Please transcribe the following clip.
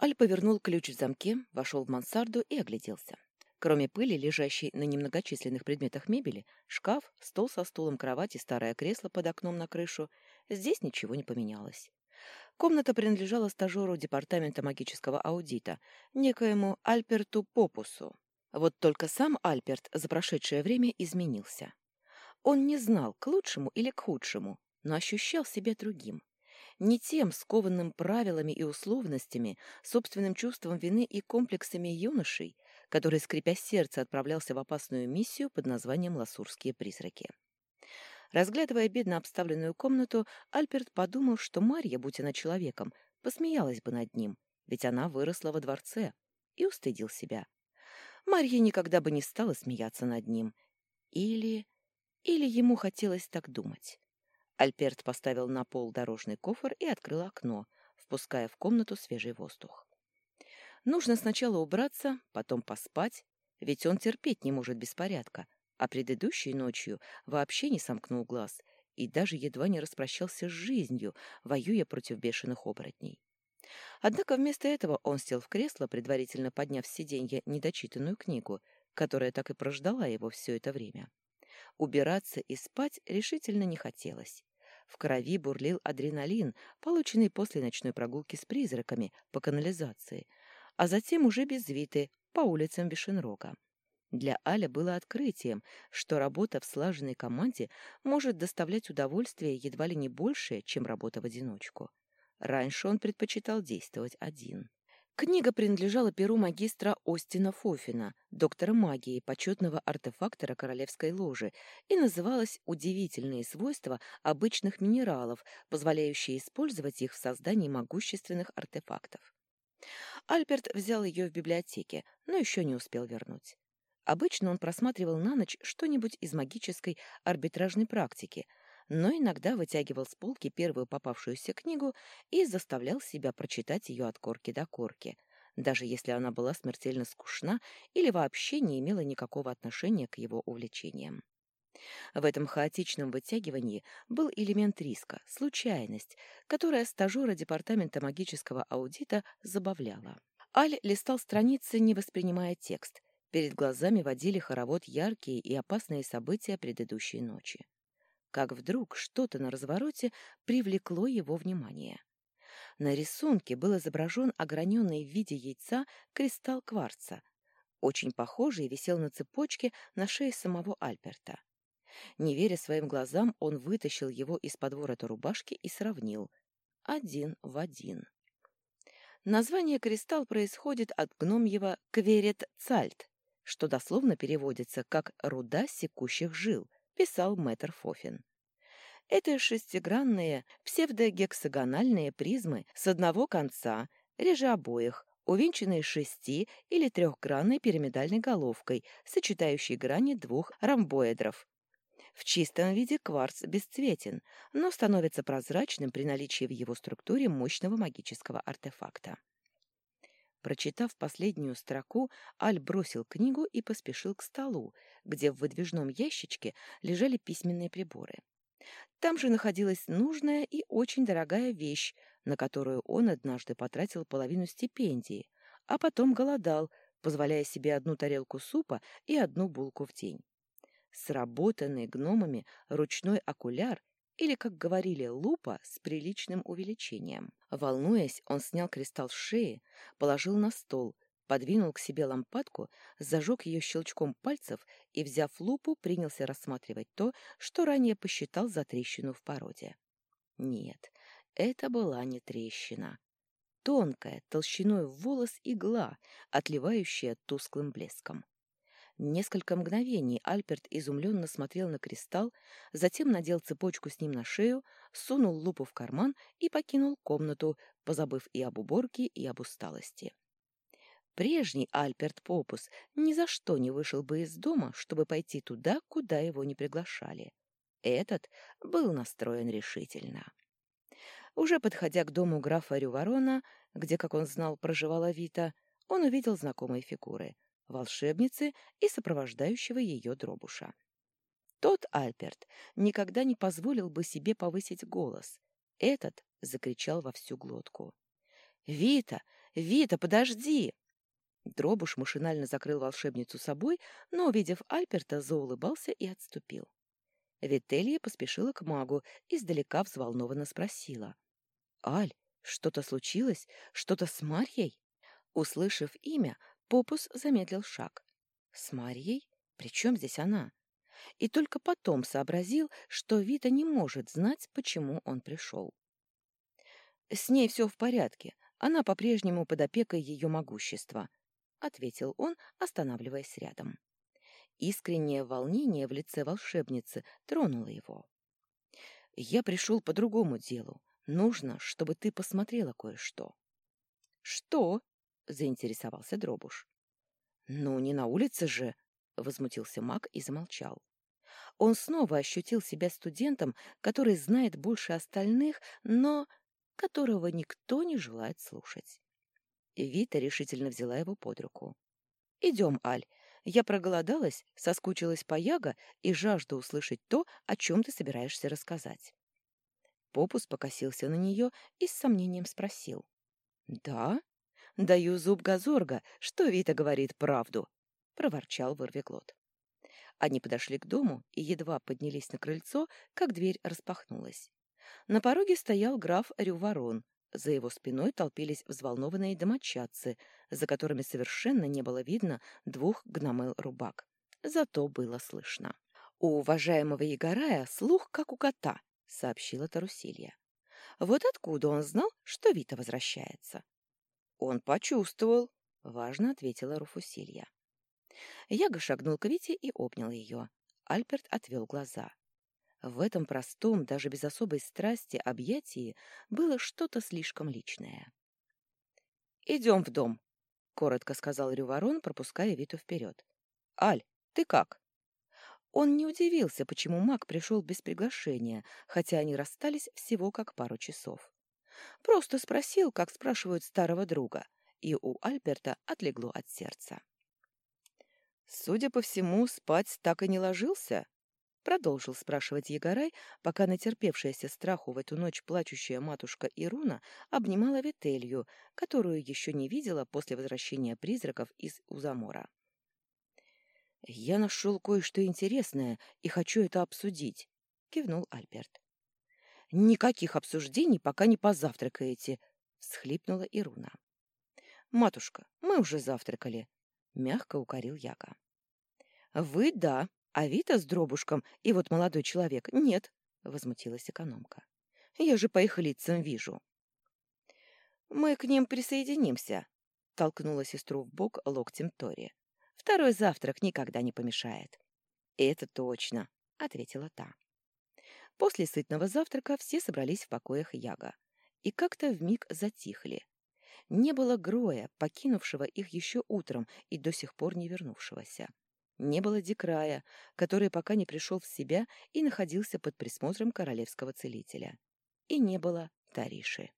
Аль повернул ключ в замке, вошел в мансарду и огляделся. Кроме пыли, лежащей на немногочисленных предметах мебели, шкаф, стол со стулом, кровать и старое кресло под окном на крышу, здесь ничего не поменялось. Комната принадлежала стажеру департамента магического аудита, некоему Альперту Попусу. Вот только сам Альперт за прошедшее время изменился. Он не знал, к лучшему или к худшему, но ощущал себя другим. Не тем скованным правилами и условностями, собственным чувством вины и комплексами юношей, который, скрипя сердце, отправлялся в опасную миссию под названием «Ласурские призраки». Разглядывая бедно обставленную комнату, Альберт подумал, что Марья, будь она человеком, посмеялась бы над ним, ведь она выросла во дворце, и устыдил себя. Марья никогда бы не стала смеяться над ним. Или... или ему хотелось так думать. Альберт поставил на пол дорожный кофр и открыл окно, впуская в комнату свежий воздух. Нужно сначала убраться, потом поспать, ведь он терпеть не может беспорядка, а предыдущей ночью вообще не сомкнул глаз и даже едва не распрощался с жизнью, воюя против бешеных оборотней. Однако вместо этого он сел в кресло, предварительно подняв с сиденья недочитанную книгу, которая так и прождала его все это время. Убираться и спать решительно не хотелось. В крови бурлил адреналин, полученный после ночной прогулки с призраками по канализации, а затем уже без Виты по улицам Вишенрога. Для Аля было открытием, что работа в слаженной команде может доставлять удовольствие едва ли не большее, чем работа в одиночку. Раньше он предпочитал действовать один. Книга принадлежала перу магистра Остина Фофина, доктора магии, почетного артефактора Королевской ложи, и называлась «Удивительные свойства обычных минералов, позволяющие использовать их в создании могущественных артефактов». Альберт взял ее в библиотеке, но еще не успел вернуть. Обычно он просматривал на ночь что-нибудь из магической арбитражной практики, но иногда вытягивал с полки первую попавшуюся книгу и заставлял себя прочитать ее от корки до корки, даже если она была смертельно скучна или вообще не имела никакого отношения к его увлечениям. В этом хаотичном вытягивании был элемент риска, случайность, которая стажера Департамента магического аудита забавляла. Аль листал страницы, не воспринимая текст, Перед глазами водили хоровод яркие и опасные события предыдущей ночи. Как вдруг что-то на развороте привлекло его внимание. На рисунке был изображен ограненный в виде яйца кристалл кварца. Очень похожий висел на цепочке на шее самого Альберта. Не веря своим глазам, он вытащил его из-под ворота рубашки и сравнил. Один в один. Название кристалл происходит от гномьего «кверет-цальт», что дословно переводится как «руда секущих жил», писал мэтр Фофин. Это шестигранные псевдогексагональные призмы с одного конца, реже обоих, увенчанные шести- или трехгранной пирамидальной головкой, сочетающей грани двух ромбоэдров. В чистом виде кварц бесцветен, но становится прозрачным при наличии в его структуре мощного магического артефакта. Прочитав последнюю строку, Аль бросил книгу и поспешил к столу, где в выдвижном ящичке лежали письменные приборы. Там же находилась нужная и очень дорогая вещь, на которую он однажды потратил половину стипендии, а потом голодал, позволяя себе одну тарелку супа и одну булку в день. Сработанный гномами ручной окуляр или, как говорили, лупа с приличным увеличением. Волнуясь, он снял кристалл с шеи, положил на стол, подвинул к себе лампадку, зажег ее щелчком пальцев и, взяв лупу, принялся рассматривать то, что ранее посчитал за трещину в породе. Нет, это была не трещина. Тонкая, толщиной в волос игла, отливающая тусклым блеском. Несколько мгновений Альберт изумленно смотрел на кристалл, затем надел цепочку с ним на шею, сунул лупу в карман и покинул комнату, позабыв и об уборке, и об усталости. Прежний Альберт Попус ни за что не вышел бы из дома, чтобы пойти туда, куда его не приглашали. Этот был настроен решительно. Уже подходя к дому графа Рюворона, где, как он знал, проживала Вита, он увидел знакомые фигуры — волшебницы и сопровождающего ее дробуша. Тот Альберт никогда не позволил бы себе повысить голос. Этот закричал во всю глотку. «Вита! Вита, подожди!» Дробуш машинально закрыл волшебницу собой, но, увидев Альперта, заулыбался и отступил. Вителья поспешила к магу, издалека взволнованно спросила. «Аль, что-то случилось? Что-то с Марьей?» Услышав имя, Попус замедлил шаг. «С Марьей? При чем здесь она?» И только потом сообразил, что Вита не может знать, почему он пришел. «С ней все в порядке. Она по-прежнему под опекой ее могущества», — ответил он, останавливаясь рядом. Искреннее волнение в лице волшебницы тронуло его. «Я пришел по другому делу. Нужно, чтобы ты посмотрела кое-что». «Что?», заинтересовался Дробуш. «Ну, не на улице же!» — возмутился маг и замолчал. Он снова ощутил себя студентом, который знает больше остальных, но которого никто не желает слушать. Вита решительно взяла его под руку. «Идем, Аль. Я проголодалась, соскучилась по Яго и жажду услышать то, о чем ты собираешься рассказать». Попус покосился на нее и с сомнением спросил. «Да? Даю зуб Газорга, что Вита говорит правду», — проворчал Ворвиглот. Они подошли к дому и едва поднялись на крыльцо, как дверь распахнулась. На пороге стоял граф Рюворон. За его спиной толпились взволнованные домочадцы, за которыми совершенно не было видно двух гномел-рубак. Зато было слышно. «У уважаемого Егорая слух, как у кота», — сообщила Тарусилья. «Вот откуда он знал, что Вита возвращается?» «Он почувствовал», — важно ответила Руфусилья. Яга шагнул к Вите и обнял ее. Альберт отвел глаза. В этом простом, даже без особой страсти, объятии было что-то слишком личное. «Идем в дом», — коротко сказал Рюворон, пропуская Виту вперед. «Аль, ты как?» Он не удивился, почему маг пришел без приглашения, хотя они расстались всего как пару часов. Просто спросил, как спрашивают старого друга, и у Альберта отлегло от сердца. «Судя по всему, спать так и не ложился?» Продолжил спрашивать Егорай, пока натерпевшаяся страху в эту ночь плачущая матушка Ируна обнимала Вителью, которую еще не видела после возвращения призраков из Узамора. «Я нашел кое-что интересное и хочу это обсудить», — кивнул Альберт. «Никаких обсуждений, пока не позавтракаете», — всхлипнула Ируна. «Матушка, мы уже завтракали», — мягко укорил Яка. «Вы — да, а Вита с дробушком и вот молодой человек — нет», — возмутилась экономка. «Я же по их лицам вижу». «Мы к ним присоединимся», — толкнула сестру в бок локтем Тори. «Второй завтрак никогда не помешает». «Это точно», — ответила та. После сытного завтрака все собрались в покоях Яга и как-то вмиг затихли. Не было Гроя, покинувшего их еще утром и до сих пор не вернувшегося. Не было Дикрая, который пока не пришел в себя и находился под присмотром королевского целителя. И не было Тариши.